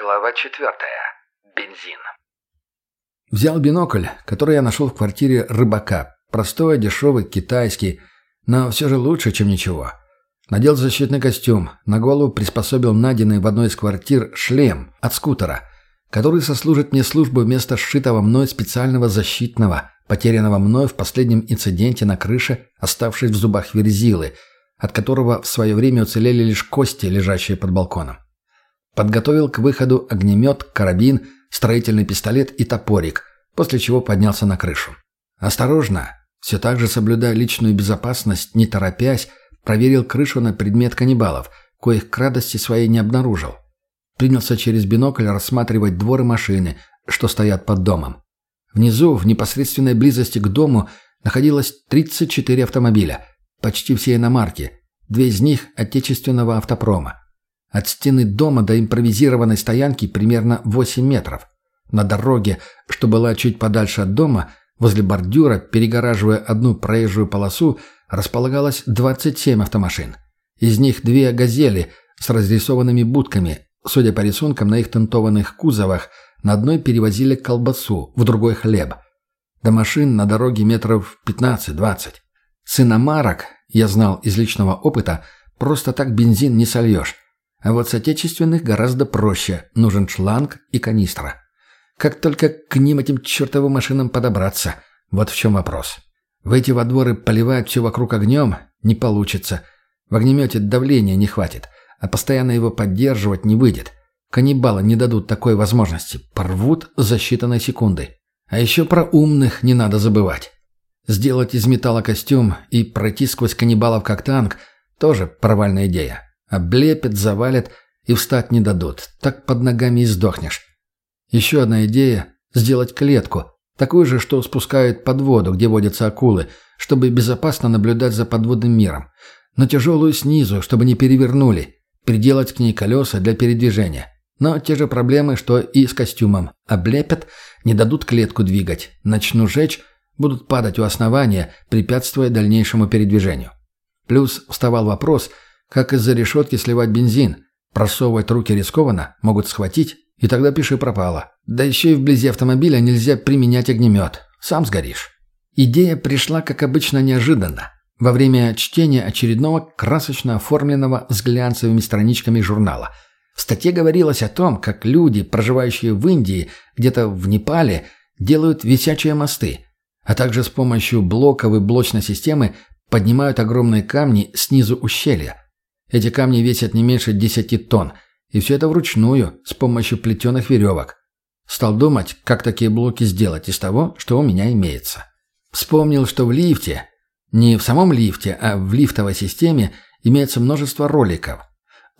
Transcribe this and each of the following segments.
Глава четвертая. Бензин. Взял бинокль, который я нашел в квартире рыбака. Простой, дешевый, китайский, но все же лучше, чем ничего. Надел защитный костюм, на голову приспособил найденный в одной из квартир шлем от скутера, который сослужит мне службу вместо сшитого мной специального защитного, потерянного мной в последнем инциденте на крыше, оставшись в зубах верзилы, от которого в свое время уцелели лишь кости, лежащие под балконом. Подготовил к выходу огнемет, карабин, строительный пистолет и топорик, после чего поднялся на крышу. Осторожно, все так же соблюдая личную безопасность, не торопясь, проверил крышу на предмет каннибалов, коих к радости своей не обнаружил. Принялся через бинокль рассматривать дворы машины, что стоят под домом. Внизу, в непосредственной близости к дому, находилось 34 автомобиля, почти все иномарки, две из них отечественного автопрома. От стены дома до импровизированной стоянки примерно 8 метров. На дороге, что была чуть подальше от дома, возле бордюра, перегораживая одну проезжую полосу, располагалось 27 автомашин. Из них две «Газели» с разрисованными будками. Судя по рисункам на их тентованных кузовах, на одной перевозили колбасу, в другой – хлеб. До машин на дороге метров 15-20. С я знал из личного опыта, просто так бензин не сольешь. А вот с отечественных гораздо проще. Нужен шланг и канистра. Как только к ним этим чертовым машинам подобраться. Вот в чем вопрос. Выйти во двор и поливать все вокруг огнем не получится. В огнемете давления не хватит, а постоянно его поддерживать не выйдет. Каннибалы не дадут такой возможности. Порвут за считанные секунды. А еще про умных не надо забывать. Сделать из металла костюм и пройти сквозь каннибалов как танк – тоже провальная идея. Облепят, завалят и встать не дадут. Так под ногами и сдохнешь. Еще одна идея – сделать клетку. Такую же, что спускают под воду, где водятся акулы, чтобы безопасно наблюдать за подводным миром. Но тяжелую снизу, чтобы не перевернули. Приделать к ней колеса для передвижения. Но те же проблемы, что и с костюмом. Облепят, не дадут клетку двигать. Начну жечь, будут падать у основания, препятствуя дальнейшему передвижению. Плюс вставал вопрос – как из-за решетки сливать бензин? Просовывать руки рискованно, могут схватить, и тогда пиши пропало. Да еще и вблизи автомобиля нельзя применять огнемет. Сам сгоришь. Идея пришла, как обычно, неожиданно. Во время чтения очередного красочно оформленного с глянцевыми страничками журнала. В статье говорилось о том, как люди, проживающие в Индии, где-то в Непале, делают висячие мосты, а также с помощью блоков и блочной системы поднимают огромные камни снизу ущелья. Эти камни весят не меньше десяти тонн, и все это вручную, с помощью плетеных веревок. Стал думать, как такие блоки сделать из того, что у меня имеется. Вспомнил, что в лифте, не в самом лифте, а в лифтовой системе имеется множество роликов.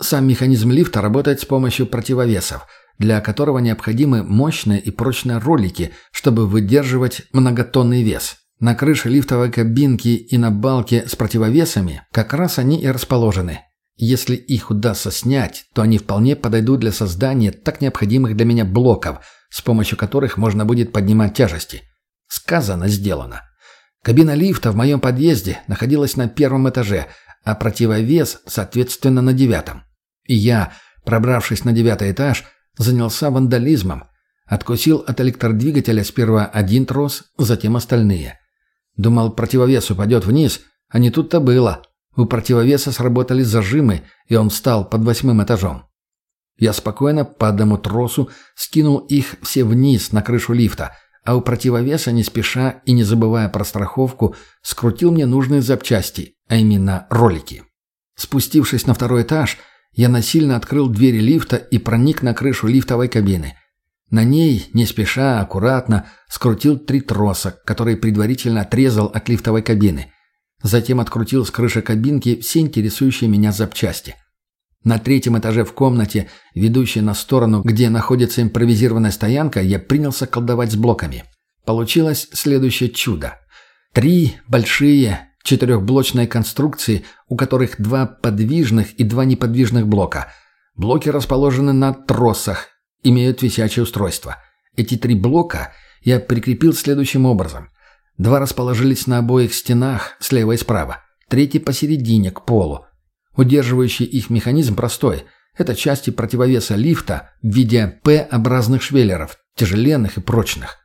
Сам механизм лифта работает с помощью противовесов, для которого необходимы мощные и прочные ролики, чтобы выдерживать многотонный вес. На крыше лифтовой кабинки и на балке с противовесами как раз они и расположены. Если их удастся снять, то они вполне подойдут для создания так необходимых для меня блоков, с помощью которых можно будет поднимать тяжести. Сказано, сделано. Кабина лифта в моем подъезде находилась на первом этаже, а противовес, соответственно, на девятом. И я, пробравшись на девятый этаж, занялся вандализмом. Откусил от электродвигателя сперва один трос, затем остальные. Думал, противовес упадет вниз, а не тут-то было. У противовеса сработали зажимы, и он встал под восьмым этажом. Я спокойно по одному тросу скинул их все вниз на крышу лифта, а у противовеса, не спеша и не забывая про страховку, скрутил мне нужные запчасти, а именно ролики. Спустившись на второй этаж, я насильно открыл двери лифта и проник на крышу лифтовой кабины. На ней, не спеша, аккуратно, скрутил три троса, которые предварительно отрезал от лифтовой кабины – Затем открутил с крыши кабинки все интересующие меня запчасти. На третьем этаже в комнате, ведущей на сторону, где находится импровизированная стоянка, я принялся колдовать с блоками. Получилось следующее чудо. Три большие четырехблочные конструкции, у которых два подвижных и два неподвижных блока. Блоки расположены на тросах, имеют висячее устройство. Эти три блока я прикрепил следующим образом – Два расположились на обоих стенах, слева и справа. Третий посередине, к полу. Удерживающий их механизм простой. Это части противовеса лифта в виде П-образных швеллеров, тяжеленных и прочных.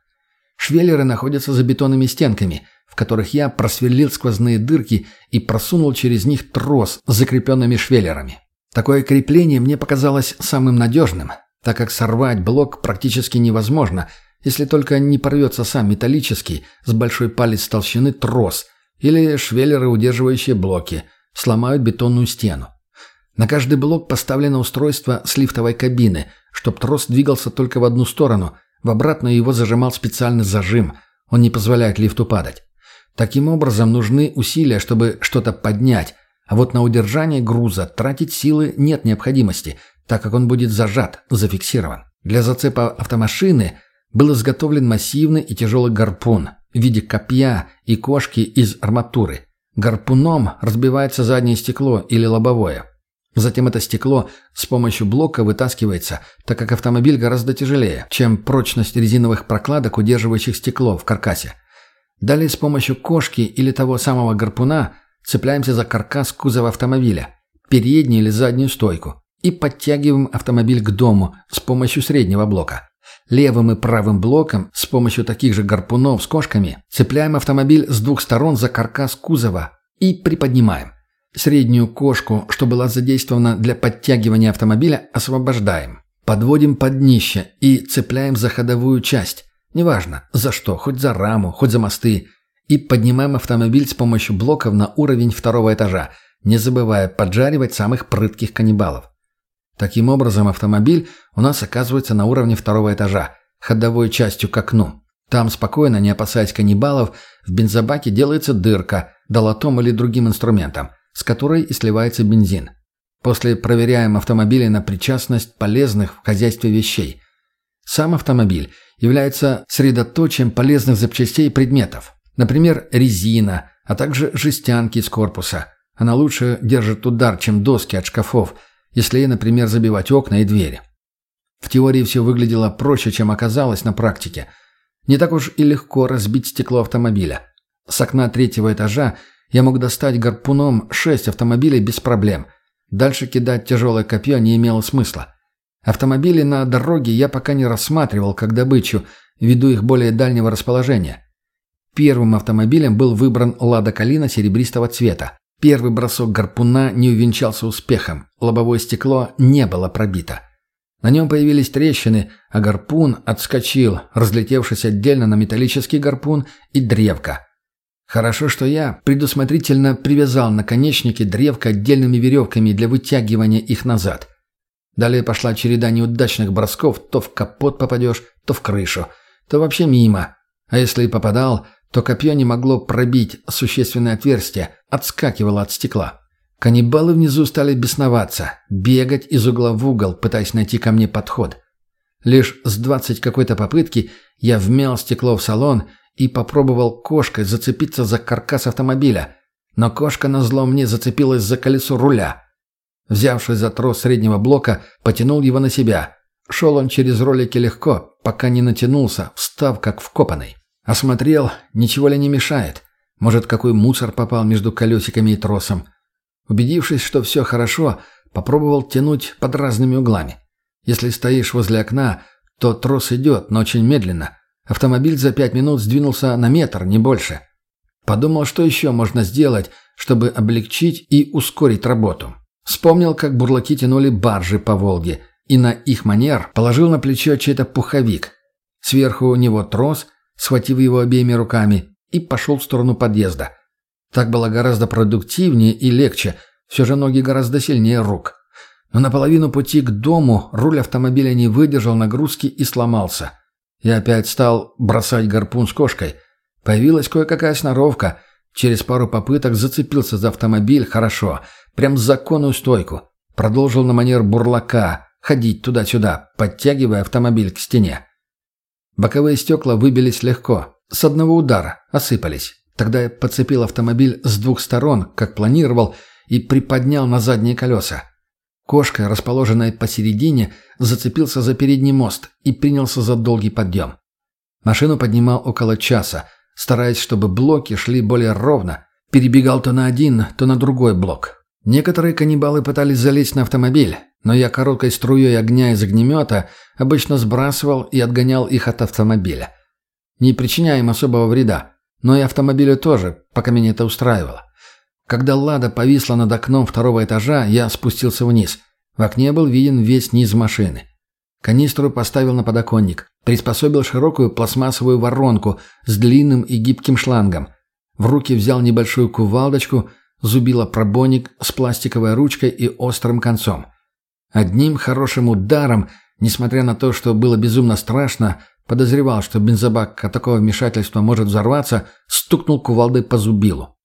Швеллеры находятся за бетонными стенками, в которых я просверлил сквозные дырки и просунул через них трос с закрепленными швеллерами. Такое крепление мне показалось самым надежным, так как сорвать блок практически невозможно, если только не порвется сам металлический с большой палец толщины трос или швеллеры, удерживающие блоки, сломают бетонную стену. На каждый блок поставлено устройство с лифтовой кабины, чтобы трос двигался только в одну сторону, в обратную его зажимал специальный зажим, он не позволяет лифту падать. Таким образом, нужны усилия, чтобы что-то поднять, а вот на удержание груза тратить силы нет необходимости, так как он будет зажат, зафиксирован. Для зацепа автомашины был изготовлен массивный и тяжелый гарпун в виде копья и кошки из арматуры. Гарпуном разбивается заднее стекло или лобовое. Затем это стекло с помощью блока вытаскивается, так как автомобиль гораздо тяжелее, чем прочность резиновых прокладок, удерживающих стекло в каркасе. Далее с помощью кошки или того самого гарпуна цепляемся за каркас кузова автомобиля, переднюю или заднюю стойку, и подтягиваем автомобиль к дому с помощью среднего блока. Левым и правым блоком с помощью таких же гарпунов с кошками цепляем автомобиль с двух сторон за каркас кузова и приподнимаем. Среднюю кошку, что была задействована для подтягивания автомобиля, освобождаем. Подводим под днище и цепляем за ходовую часть. Неважно, за что, хоть за раму, хоть за мосты. И поднимаем автомобиль с помощью блоков на уровень второго этажа, не забывая поджаривать самых прытких каннибалов. Таким образом, автомобиль у нас оказывается на уровне второго этажа, ходовой частью к окну. Там спокойно, не опасаясь каннибалов, в бензобаке делается дырка, долотом или другим инструментом, с которой и сливается бензин. После проверяем автомобили на причастность полезных в хозяйстве вещей. Сам автомобиль является средоточием полезных запчастей и предметов. Например, резина, а также жестянки из корпуса. Она лучше держит удар, чем доски от шкафов, если например, забивать окна и двери. В теории все выглядело проще, чем оказалось на практике. Не так уж и легко разбить стекло автомобиля. С окна третьего этажа я мог достать гарпуном шесть автомобилей без проблем. Дальше кидать тяжелое копье не имело смысла. Автомобили на дороге я пока не рассматривал как добычу, ввиду их более дальнего расположения. Первым автомобилем был выбран «Лада Калина» серебристого цвета. Первый бросок гарпуна не увенчался успехом, лобовое стекло не было пробито. На нем появились трещины, а гарпун отскочил, разлетевшись отдельно на металлический гарпун и древко. Хорошо, что я предусмотрительно привязал наконечники древка отдельными веревками для вытягивания их назад – Далее пошла череда неудачных бросков, то в капот попадешь, то в крышу, то вообще мимо. А если и попадал, то копье не могло пробить существенное отверстие, отскакивало от стекла. Каннибалы внизу стали бесноваться, бегать из угла в угол, пытаясь найти ко мне подход. Лишь с двадцать какой-то попытки я вмял стекло в салон и попробовал кошкой зацепиться за каркас автомобиля. Но кошка назло мне зацепилась за колесо руля – Взявшись за трос среднего блока, потянул его на себя. Шел он через ролики легко, пока не натянулся, встав как вкопанный. Осмотрел, ничего ли не мешает. Может, какой мусор попал между колесиками и тросом. Убедившись, что все хорошо, попробовал тянуть под разными углами. Если стоишь возле окна, то трос идет, но очень медленно. Автомобиль за пять минут сдвинулся на метр, не больше. Подумал, что еще можно сделать, чтобы облегчить и ускорить работу. Вспомнил, как бурлаки тянули баржи по Волге, и на их манер положил на плечо чей-то пуховик. Сверху у него трос, схватив его обеими руками, и пошел в сторону подъезда. Так было гораздо продуктивнее и легче, все же ноги гораздо сильнее рук. Но на половину пути к дому руль автомобиля не выдержал нагрузки и сломался. Я опять стал бросать гарпун с кошкой. Появилась кое-какая сноровка. Через пару попыток зацепился за автомобиль хорошо, Прям законную стойку. Продолжил на манер бурлака, ходить туда-сюда, подтягивая автомобиль к стене. Боковые стекла выбились легко. С одного удара осыпались. Тогда я подцепил автомобиль с двух сторон, как планировал, и приподнял на задние колеса. Кошка, расположенная посередине, зацепился за передний мост и принялся за долгий подъем. Машину поднимал около часа, стараясь, чтобы блоки шли более ровно, перебегал то на один, то на другой блок. Некоторые каннибалы пытались залезть на автомобиль, но я короткой струей огня из огнемета обычно сбрасывал и отгонял их от автомобиля. Не причиняя им особого вреда, но и автомобилю тоже, пока меня это устраивало. Когда «Лада» повисла над окном второго этажа, я спустился вниз. В окне был виден весь низ машины. Канистру поставил на подоконник, приспособил широкую пластмассовую воронку с длинным и гибким шлангом. В руки взял небольшую кувалдочку, зубила пробойник с пластиковой ручкой и острым концом. Одним хорошим ударом, несмотря на то, что было безумно страшно, подозревал, что бензобак от такого вмешательства может взорваться, стукнул кувалдой по зубилу.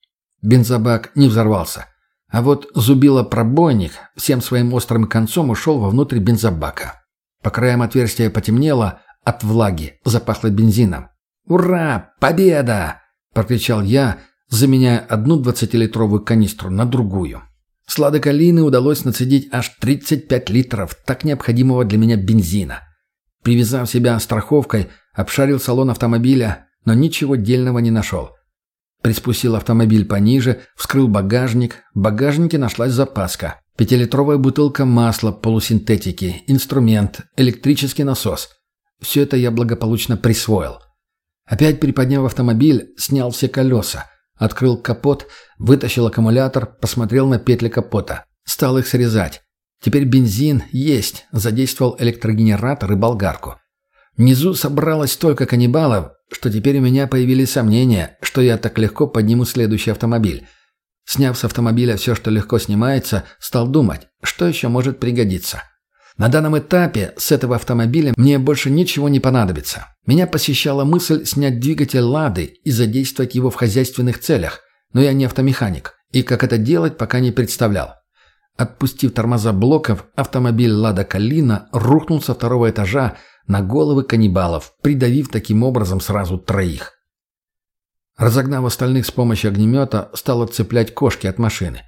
Бензобак не взорвался. А вот зубило пробойник всем своим острым концом ушел вовнутрь бензобака. По краям отверстия потемнело, от влаги запахло бензином. «Ура! Победа!» – прокричал я, заменяя одну двадцатилитровую канистру на другую. С Лады удалось нацедить аж 35 литров так необходимого для меня бензина. Привязав себя страховкой, обшарил салон автомобиля, но ничего дельного не нашел. Приспустил автомобиль пониже, вскрыл багажник. В багажнике нашлась запаска. Пятилитровая бутылка масла полусинтетики, инструмент, электрический насос. Все это я благополучно присвоил. Опять приподняв автомобиль, снял все колеса. Открыл капот, вытащил аккумулятор, посмотрел на петли капота. Стал их срезать. Теперь бензин есть, задействовал электрогенератор и болгарку. Внизу собралось столько каннибалов, что теперь у меня появились сомнения, что я так легко подниму следующий автомобиль. Сняв с автомобиля все, что легко снимается, стал думать, что еще может пригодиться. На данном этапе с этого автомобиля мне больше ничего не понадобится. Меня посещала мысль снять двигатель «Лады» и задействовать его в хозяйственных целях, но я не автомеханик, и как это делать, пока не представлял. Отпустив тормоза блоков, автомобиль «Лада Калина» рухнул со второго этажа на головы каннибалов, придавив таким образом сразу троих. Разогнав остальных с помощью огнемета, стал отцеплять кошки от машины.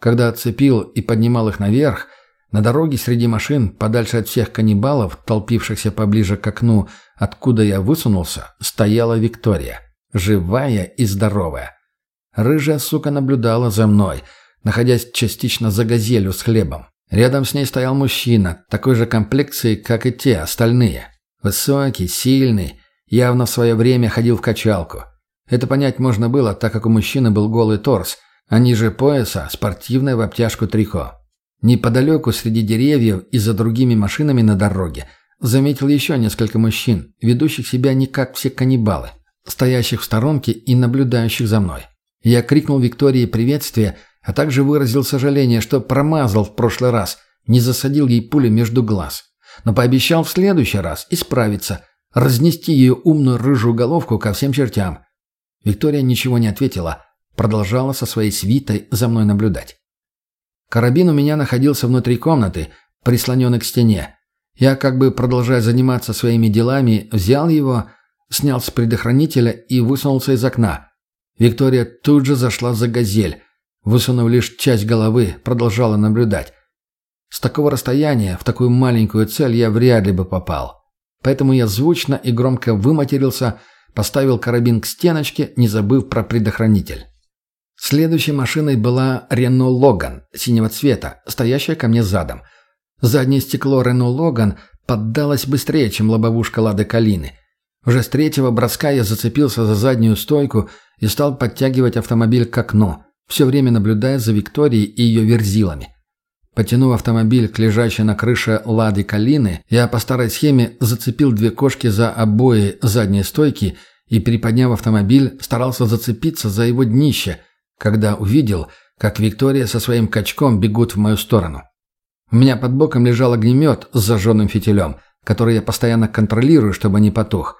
Когда отцепил и поднимал их наверх, на дороге среди машин, подальше от всех каннибалов, толпившихся поближе к окну, откуда я высунулся, стояла Виктория. Живая и здоровая. Рыжая сука наблюдала за мной, находясь частично за газелью с хлебом. Рядом с ней стоял мужчина, такой же комплекции, как и те остальные. Высокий, сильный, явно в свое время ходил в качалку. Это понять можно было, так как у мужчины был голый торс, а ниже пояса спортивная в обтяжку трико. Неподалеку, среди деревьев и за другими машинами на дороге, заметил еще несколько мужчин, ведущих себя не как все каннибалы, стоящих в сторонке и наблюдающих за мной. Я крикнул Виктории приветствие, а также выразил сожаление, что промазал в прошлый раз, не засадил ей пули между глаз. Но пообещал в следующий раз исправиться, разнести ее умную рыжую головку ко всем чертям. Виктория ничего не ответила, продолжала со своей свитой за мной наблюдать. Карабин у меня находился внутри комнаты, прислоненный к стене. Я, как бы продолжая заниматься своими делами, взял его, снял с предохранителя и высунулся из окна. Виктория тут же зашла за газель, высунув лишь часть головы, продолжала наблюдать. С такого расстояния в такую маленькую цель я вряд ли бы попал. Поэтому я звучно и громко выматерился, поставил карабин к стеночке, не забыв про предохранитель. Следующей машиной была Рено Логан синего цвета, стоящая ко мне задом. Заднее стекло Рено Логан поддалось быстрее, чем лобовушка Лады Калины. Уже с третьего броска я зацепился за заднюю стойку и стал подтягивать автомобиль к окну, все время наблюдая за Викторией и ее верзилами. Потянув автомобиль к лежащей на крыше Лады Калины, я по старой схеме зацепил две кошки за обои задней стойки и, приподняв автомобиль, старался зацепиться за его днище – когда увидел, как Виктория со своим качком бегут в мою сторону. У меня под боком лежал огнемет с зажженным фитилем, который я постоянно контролирую, чтобы не потух.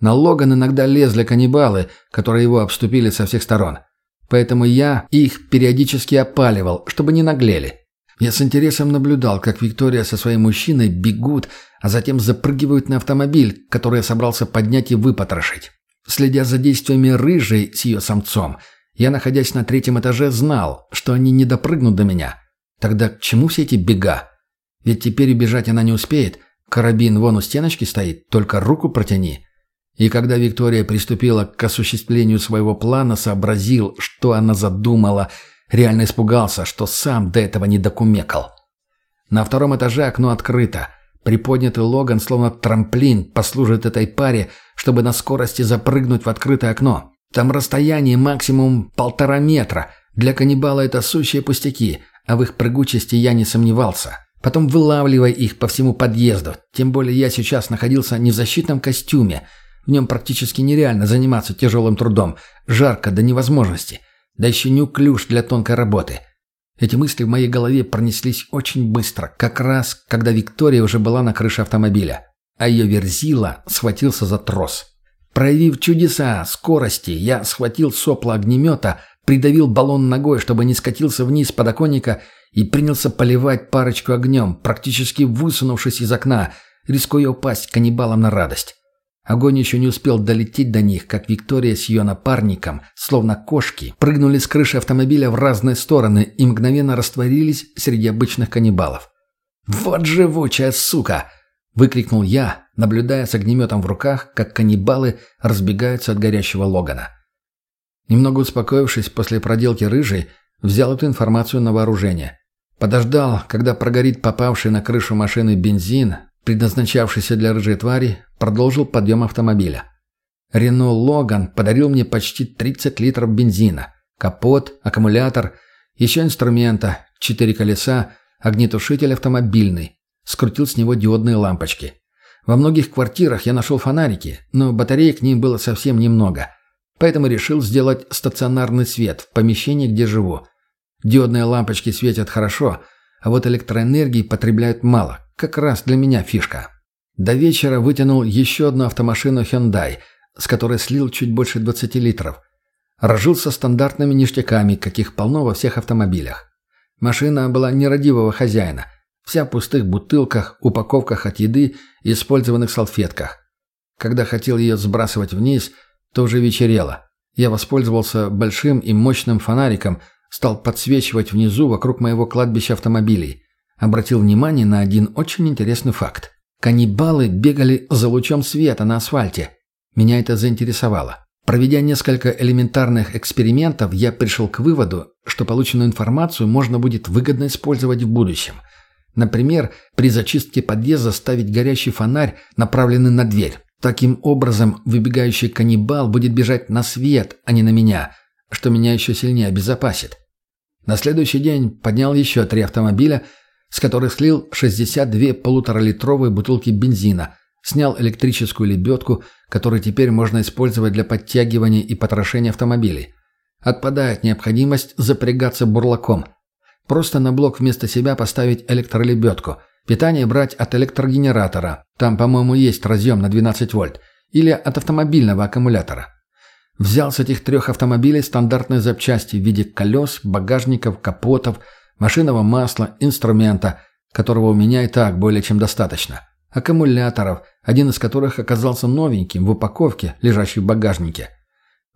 На Логан иногда лезли каннибалы, которые его обступили со всех сторон. Поэтому я их периодически опаливал, чтобы не наглели. Я с интересом наблюдал, как Виктория со своим мужчиной бегут, а затем запрыгивают на автомобиль, который я собрался поднять и выпотрошить. Следя за действиями рыжей с ее самцом – я, находясь на третьем этаже, знал, что они не допрыгнут до меня. Тогда к чему все эти бега? Ведь теперь убежать она не успеет. Карабин вон у стеночки стоит, только руку протяни. И когда Виктория приступила к осуществлению своего плана, сообразил, что она задумала, Реально испугался, что сам до этого не докумекал. На втором этаже окно открыто. Приподнятый Логан, словно трамплин, послужит этой паре, чтобы на скорости запрыгнуть в открытое окно. Там расстояние максимум полтора метра. Для каннибала это сущие пустяки, а в их прыгучести я не сомневался. Потом вылавливай их по всему подъезду. Тем более я сейчас находился не в защитном костюме. В нем практически нереально заниматься тяжелым трудом. Жарко до невозможности. Да еще неуклюж для тонкой работы. Эти мысли в моей голове пронеслись очень быстро, как раз, когда Виктория уже была на крыше автомобиля, а ее верзила схватился за трос. Проявив чудеса скорости, я схватил сопло огнемета, придавил баллон ногой, чтобы не скатился вниз подоконника и принялся поливать парочку огнем, практически высунувшись из окна, рискуя упасть каннибалам на радость. Огонь еще не успел долететь до них, как Виктория с ее напарником, словно кошки, прыгнули с крыши автомобиля в разные стороны и мгновенно растворились среди обычных каннибалов. «Вот живучая сука!» — выкрикнул я, наблюдая с огнеметом в руках, как каннибалы разбегаются от горящего Логана. Немного успокоившись после проделки рыжей, взял эту информацию на вооружение. Подождал, когда прогорит попавший на крышу машины бензин, предназначавшийся для рыжей твари, продолжил подъем автомобиля. Рено Логан подарил мне почти 30 литров бензина, капот, аккумулятор, еще инструмента, четыре колеса, огнетушитель автомобильный, скрутил с него диодные лампочки. Во многих квартирах я нашел фонарики, но батареек к ним было совсем немного, поэтому решил сделать стационарный свет в помещении, где живу. Диодные лампочки светят хорошо, а вот электроэнергии потребляют мало, как раз для меня фишка. До вечера вытянул еще одну автомашину Hyundai, с которой слил чуть больше 20 литров. Разжился стандартными ништяками, каких полно во всех автомобилях. Машина была нерадивого хозяина. Вся в пустых бутылках, упаковках от еды и использованных салфетках. Когда хотел ее сбрасывать вниз, то уже вечерело. Я воспользовался большим и мощным фонариком, стал подсвечивать внизу вокруг моего кладбища автомобилей обратил внимание на один очень интересный факт. Каннибалы бегали за лучом света на асфальте. Меня это заинтересовало. Проведя несколько элементарных экспериментов, я пришел к выводу, что полученную информацию можно будет выгодно использовать в будущем. Например, при зачистке подъезда ставить горящий фонарь, направленный на дверь. Таким образом, выбегающий каннибал будет бежать на свет, а не на меня, что меня еще сильнее обезопасит. На следующий день поднял еще три автомобиля – с которых слил 62 полуторалитровые бутылки бензина, снял электрическую лебедку, которую теперь можно использовать для подтягивания и потрошения автомобилей. Отпадает необходимость запрягаться бурлаком. Просто на блок вместо себя поставить электролебедку. Питание брать от электрогенератора. Там, по-моему, есть разъем на 12 вольт. Или от автомобильного аккумулятора. Взял с этих трех автомобилей стандартные запчасти в виде колес, багажников, капотов – машинного масла, инструмента, которого у меня и так более чем достаточно, аккумуляторов, один из которых оказался новеньким в упаковке, лежащей в багажнике.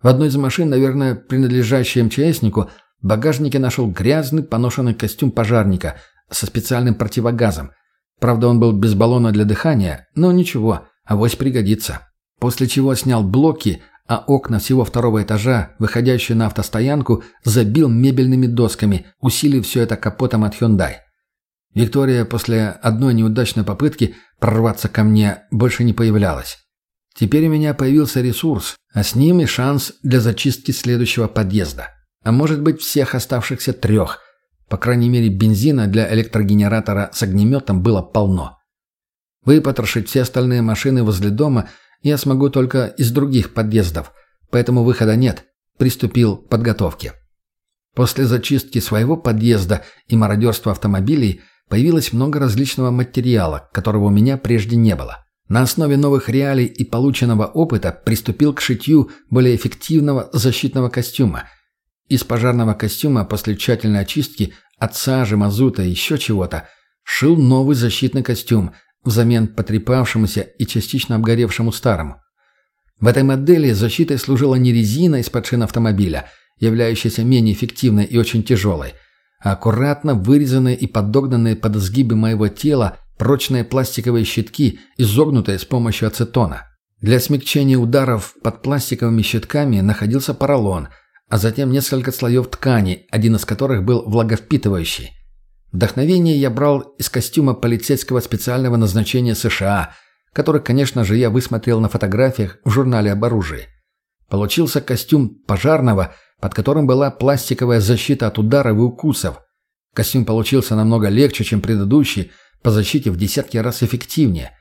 В одной из машин, наверное, принадлежащей МЧСнику, багажнике нашел грязный поношенный костюм пожарника со специальным противогазом. Правда, он был без баллона для дыхания, но ничего, авось пригодится. После чего снял блоки, а окна всего второго этажа, выходящие на автостоянку, забил мебельными досками, усилив все это капотом от Hyundai. Виктория после одной неудачной попытки прорваться ко мне больше не появлялась. Теперь у меня появился ресурс, а с ним и шанс для зачистки следующего подъезда. А может быть всех оставшихся трех. По крайней мере бензина для электрогенератора с огнеметом было полно. Выпотрошить все остальные машины возле дома я смогу только из других подъездов, поэтому выхода нет. Приступил к подготовке. После зачистки своего подъезда и мародерства автомобилей появилось много различного материала, которого у меня прежде не было. На основе новых реалий и полученного опыта приступил к шитью более эффективного защитного костюма. Из пожарного костюма после тщательной очистки от сажи, мазута и еще чего-то шил новый защитный костюм, взамен потрепавшемуся и частично обгоревшему старому. В этой модели защитой служила не резина из-под шин автомобиля, являющаяся менее эффективной и очень тяжелой, а аккуратно вырезанные и подогнанные под изгибы моего тела прочные пластиковые щитки, изогнутые с помощью ацетона. Для смягчения ударов под пластиковыми щитками находился поролон, а затем несколько слоев ткани, один из которых был влаговпитывающий. Вдохновение я брал из костюма полицейского специального назначения США, который, конечно же, я высмотрел на фотографиях в журнале об оружии. Получился костюм пожарного, под которым была пластиковая защита от ударов и укусов. Костюм получился намного легче, чем предыдущий, по защите в десятки раз эффективнее.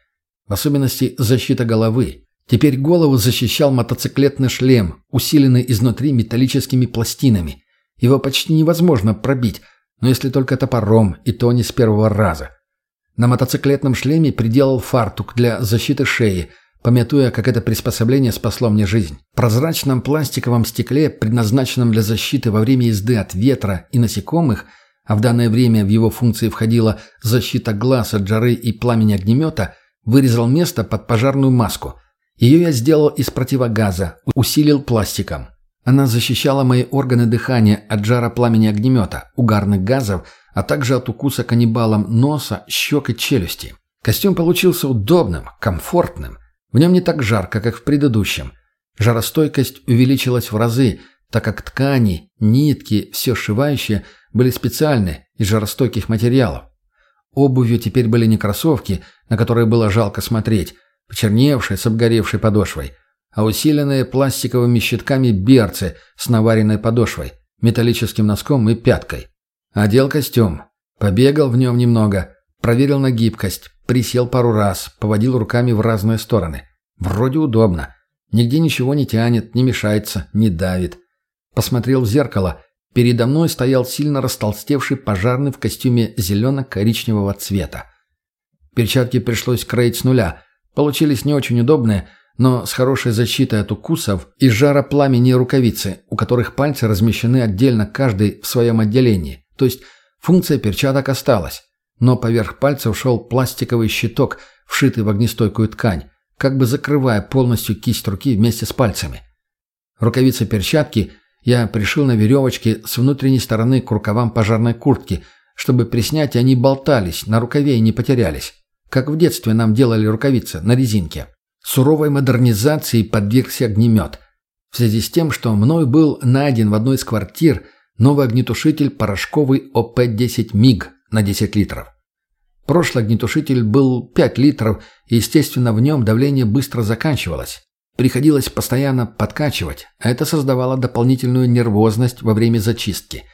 В особенности защита головы. Теперь голову защищал мотоциклетный шлем, усиленный изнутри металлическими пластинами. Его почти невозможно пробить, но если только топором, и то не с первого раза. На мотоциклетном шлеме приделал фартук для защиты шеи, помятуя, как это приспособление спасло мне жизнь. В прозрачном пластиковом стекле, предназначенном для защиты во время езды от ветра и насекомых, а в данное время в его функции входила защита глаз от жары и пламени огнемета, вырезал место под пожарную маску – ее я сделал из противогаза, усилил пластиком. Она защищала мои органы дыхания от жара пламени огнемета, угарных газов, а также от укуса каннибалом носа, щек и челюсти. Костюм получился удобным, комфортным. В нем не так жарко, как в предыдущем. Жаростойкость увеличилась в разы, так как ткани, нитки, все сшивающее были специальны из жаростойких материалов. Обувью теперь были не кроссовки, на которые было жалко смотреть, почерневшие с обгоревшей подошвой, а усиленные пластиковыми щитками берцы с наваренной подошвой, металлическим носком и пяткой. Одел костюм, побегал в нем немного, проверил на гибкость, присел пару раз, поводил руками в разные стороны. Вроде удобно. Нигде ничего не тянет, не мешается, не давит. Посмотрел в зеркало. Передо мной стоял сильно растолстевший пожарный в костюме зелено-коричневого цвета. Перчатки пришлось кроить с нуля – Получились не очень удобные, но с хорошей защитой от укусов и жара пламени рукавицы, у которых пальцы размещены отдельно каждый в своем отделении. То есть функция перчаток осталась, но поверх пальцев шел пластиковый щиток, вшитый в огнестойкую ткань, как бы закрывая полностью кисть руки вместе с пальцами. Рукавицы перчатки я пришил на веревочке с внутренней стороны к рукавам пожарной куртки, чтобы при снятии они болтались, на рукаве и не потерялись как в детстве нам делали рукавицы на резинке. Суровой модернизации подвергся огнемет. В связи с тем, что мной был найден в одной из квартир новый огнетушитель порошковый ОП-10 МИГ на 10 литров. Прошлый огнетушитель был 5 литров, и, естественно, в нем давление быстро заканчивалось. Приходилось постоянно подкачивать, а это создавало дополнительную нервозность во время зачистки.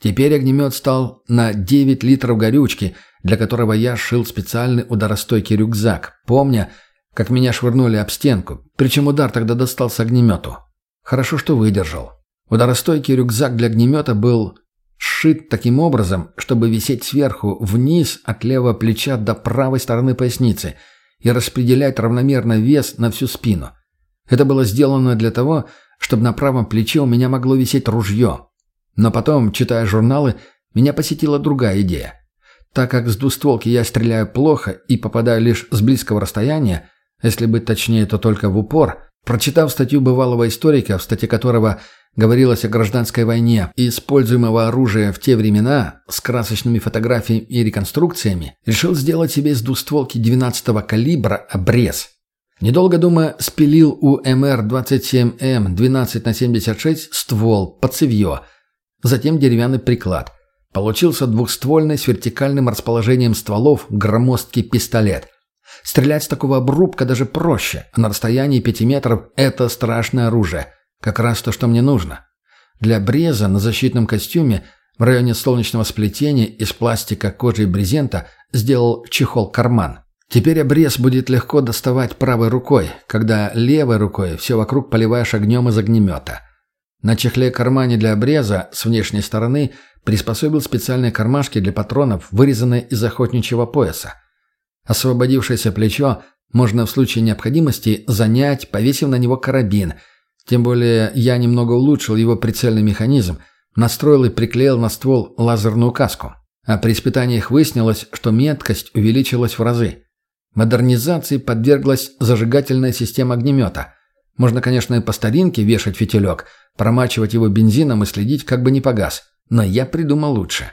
Теперь огнемет стал на 9 литров горючки – для которого я шил специальный ударостойкий рюкзак, помня, как меня швырнули об стенку, причем удар тогда достался огнемету. Хорошо, что выдержал. Ударостойкий рюкзак для огнемета был сшит таким образом, чтобы висеть сверху вниз от левого плеча до правой стороны поясницы и распределять равномерно вес на всю спину. Это было сделано для того, чтобы на правом плече у меня могло висеть ружье. Но потом, читая журналы, меня посетила другая идея. Так как с двустволки я стреляю плохо и попадаю лишь с близкого расстояния, если быть точнее, то только в упор, прочитав статью бывалого историка, в статье которого говорилось о гражданской войне и используемого оружия в те времена с красочными фотографиями и реконструкциями, решил сделать себе из двустволки 12-го калибра обрез. Недолго думая, спилил у МР-27М 12 на 76 ствол под цевье, затем деревянный приклад. Получился двухствольный с вертикальным расположением стволов громоздкий пистолет. Стрелять с такого обрубка даже проще, а на расстоянии пяти метров это страшное оружие. Как раз то, что мне нужно. Для бреза на защитном костюме в районе солнечного сплетения из пластика, кожи и брезента сделал чехол-карман. Теперь обрез будет легко доставать правой рукой, когда левой рукой все вокруг поливаешь огнем из огнемета. На чехле-кармане для обреза с внешней стороны приспособил специальные кармашки для патронов, вырезанные из охотничьего пояса. Освободившееся плечо можно в случае необходимости занять, повесив на него карабин. Тем более я немного улучшил его прицельный механизм, настроил и приклеил на ствол лазерную каску. А при испытаниях выяснилось, что меткость увеличилась в разы. Модернизации подверглась зажигательная система огнемета. Можно, конечно, и по старинке вешать фитилек, промачивать его бензином и следить, как бы не погас – но я придумал лучше.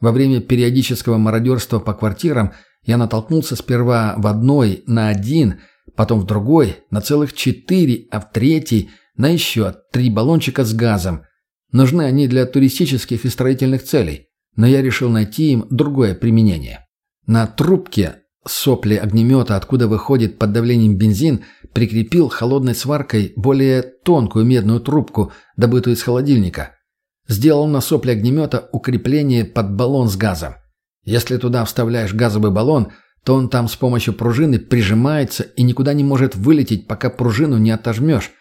Во время периодического мародерства по квартирам я натолкнулся сперва в одной на один, потом в другой на целых четыре, а в третий на еще три баллончика с газом. Нужны они для туристических и строительных целей, но я решил найти им другое применение. На трубке сопли огнемета, откуда выходит под давлением бензин, прикрепил холодной сваркой более тонкую медную трубку, добытую из холодильника. Сделал на сопле огнемета укрепление под баллон с газом. Если туда вставляешь газовый баллон, то он там с помощью пружины прижимается и никуда не может вылететь, пока пружину не отожмешь.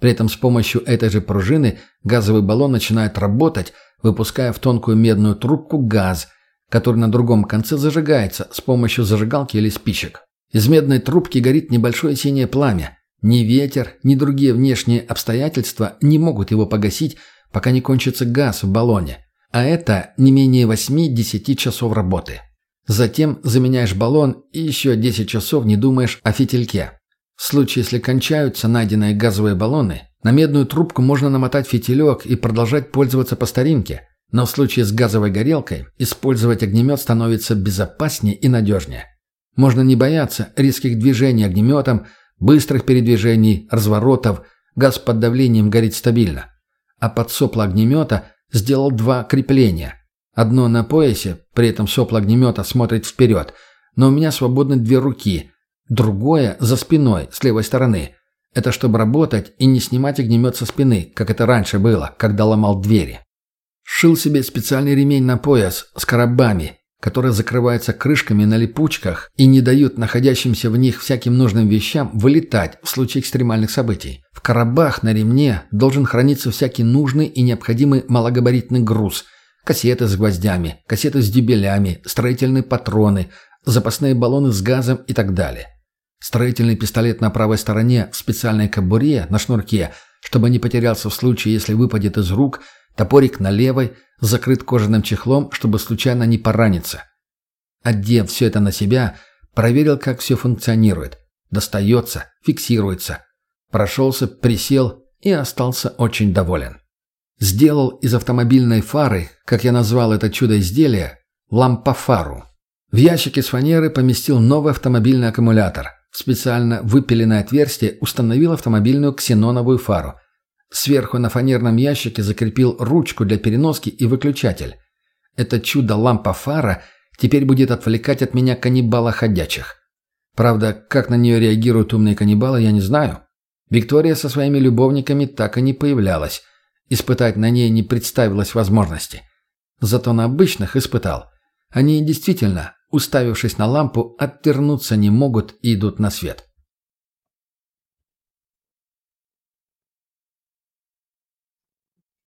При этом с помощью этой же пружины газовый баллон начинает работать, выпуская в тонкую медную трубку газ, который на другом конце зажигается с помощью зажигалки или спичек. Из медной трубки горит небольшое синее пламя. Ни ветер, ни другие внешние обстоятельства не могут его погасить, пока не кончится газ в баллоне. А это не менее 8-10 часов работы. Затем заменяешь баллон и еще 10 часов не думаешь о фитильке. В случае, если кончаются найденные газовые баллоны, на медную трубку можно намотать фитилек и продолжать пользоваться по старинке. Но в случае с газовой горелкой использовать огнемет становится безопаснее и надежнее. Можно не бояться резких движений огнеметом, быстрых передвижений, разворотов, газ под давлением горит стабильно. А под сопло огнемета сделал два крепления. Одно на поясе, при этом сопло огнемета смотрит вперед, но у меня свободны две руки. Другое за спиной, с левой стороны. Это чтобы работать и не снимать огнемет со спины, как это раньше было, когда ломал двери. Шил себе специальный ремень на пояс с коробами, которые закрываются крышками на липучках и не дают находящимся в них всяким нужным вещам вылетать в случае экстремальных событий. В коробах на ремне должен храниться всякий нужный и необходимый малогабаритный груз – Кассеты с гвоздями, кассеты с дюбелями, строительные патроны, запасные баллоны с газом и так далее. Строительный пистолет на правой стороне в специальной кобуре на шнурке, чтобы не потерялся в случае, если выпадет из рук, топорик на левой, закрыт кожаным чехлом, чтобы случайно не пораниться. Одев все это на себя, проверил, как все функционирует. Достается, фиксируется. Прошелся, присел и остался очень доволен. Сделал из автомобильной фары, как я назвал это чудо изделия, лампофару. В ящике с фанеры поместил новый автомобильный аккумулятор. В специально выпиленное отверстие установил автомобильную ксеноновую фару. Сверху на фанерном ящике закрепил ручку для переноски и выключатель. Это чудо лампа-фара теперь будет отвлекать от меня каннибала ходячих. Правда, как на нее реагируют умные каннибалы, я не знаю. Виктория со своими любовниками так и не появлялась. Испытать на ней не представилось возможности. Зато на обычных испытал. Они действительно, уставившись на лампу, отвернуться не могут и идут на свет.